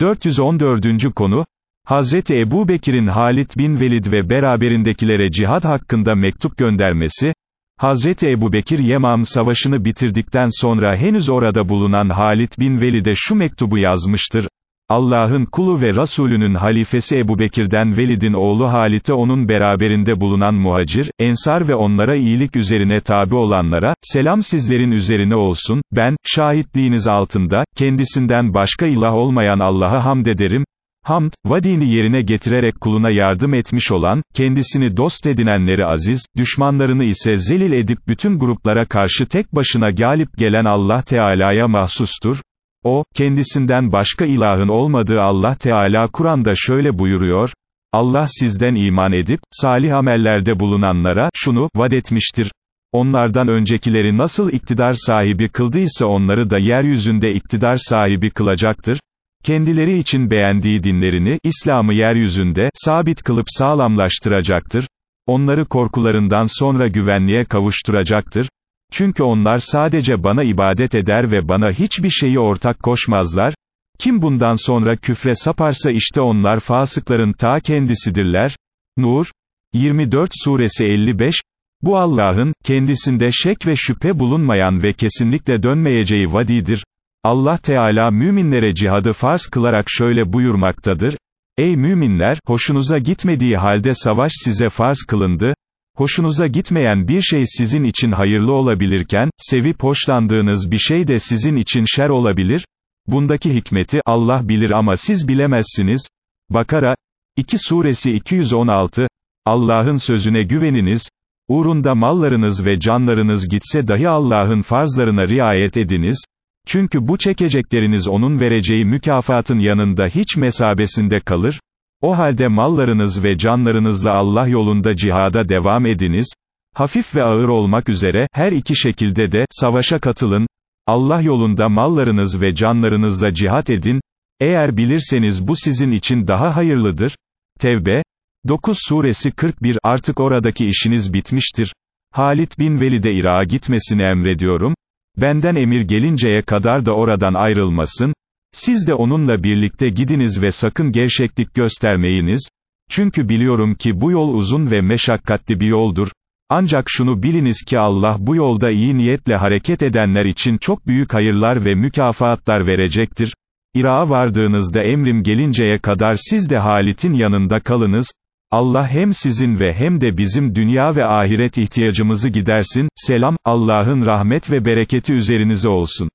414. konu, Hazreti Ebu Bekir'in Halit bin Velid ve beraberindekilere cihad hakkında mektup göndermesi, Hazreti Ebu Bekir Yemam savaşını bitirdikten sonra henüz orada bulunan Halit bin Velid'e şu mektubu yazmıştır, Allah'ın kulu ve Resulünün halifesi Ebu Bekir'den Velid'in oğlu Halit'e onun beraberinde bulunan muhacir, ensar ve onlara iyilik üzerine tabi olanlara, selam sizlerin üzerine olsun, ben, şahitliğiniz altında, kendisinden başka ilah olmayan Allah'a hamd ederim, Hamd, vadini yerine getirerek kuluna yardım etmiş olan, kendisini dost edinenleri aziz, düşmanlarını ise zelil edip bütün gruplara karşı tek başına galip gelen Allah Teala'ya mahsustur. O, kendisinden başka ilahın olmadığı Allah Teala Kur'an'da şöyle buyuruyor, Allah sizden iman edip, salih amellerde bulunanlara, şunu, vaat etmiştir. Onlardan öncekileri nasıl iktidar sahibi kıldıysa onları da yeryüzünde iktidar sahibi kılacaktır. Kendileri için beğendiği dinlerini, İslam'ı yeryüzünde, sabit kılıp sağlamlaştıracaktır. Onları korkularından sonra güvenliğe kavuşturacaktır. Çünkü onlar sadece bana ibadet eder ve bana hiçbir şeyi ortak koşmazlar. Kim bundan sonra küfre saparsa işte onlar fasıkların ta kendisidirler. Nur, 24 suresi 55, bu Allah'ın, kendisinde şek ve şüphe bulunmayan ve kesinlikle dönmeyeceği vadidir. Allah Teala müminlere cihadı farz kılarak şöyle buyurmaktadır, Ey müminler, hoşunuza gitmediği halde savaş size farz kılındı, hoşunuza gitmeyen bir şey sizin için hayırlı olabilirken, sevip hoşlandığınız bir şey de sizin için şer olabilir, bundaki hikmeti Allah bilir ama siz bilemezsiniz. Bakara, 2 suresi 216, Allah'ın sözüne güveniniz, uğrunda mallarınız ve canlarınız gitse dahi Allah'ın farzlarına riayet ediniz, çünkü bu çekecekleriniz onun vereceği mükafatın yanında hiç mesabesinde kalır, o halde mallarınız ve canlarınızla Allah yolunda cihada devam ediniz, hafif ve ağır olmak üzere, her iki şekilde de, savaşa katılın, Allah yolunda mallarınız ve canlarınızla cihat edin, eğer bilirseniz bu sizin için daha hayırlıdır. Tevbe, 9 suresi 41 artık oradaki işiniz bitmiştir. Halit bin Velid'e Irak'a gitmesini emrediyorum, Benden emir gelinceye kadar da oradan ayrılmasın, siz de onunla birlikte gidiniz ve sakın gevşeklik göstermeyiniz, çünkü biliyorum ki bu yol uzun ve meşakkatli bir yoldur, ancak şunu biliniz ki Allah bu yolda iyi niyetle hareket edenler için çok büyük hayırlar ve mükafatlar verecektir. İrağa vardığınızda emrim gelinceye kadar siz de Halit'in yanında kalınız, Allah hem sizin ve hem de bizim dünya ve ahiret ihtiyacımızı gidersin, selam, Allah'ın rahmet ve bereketi üzerinize olsun.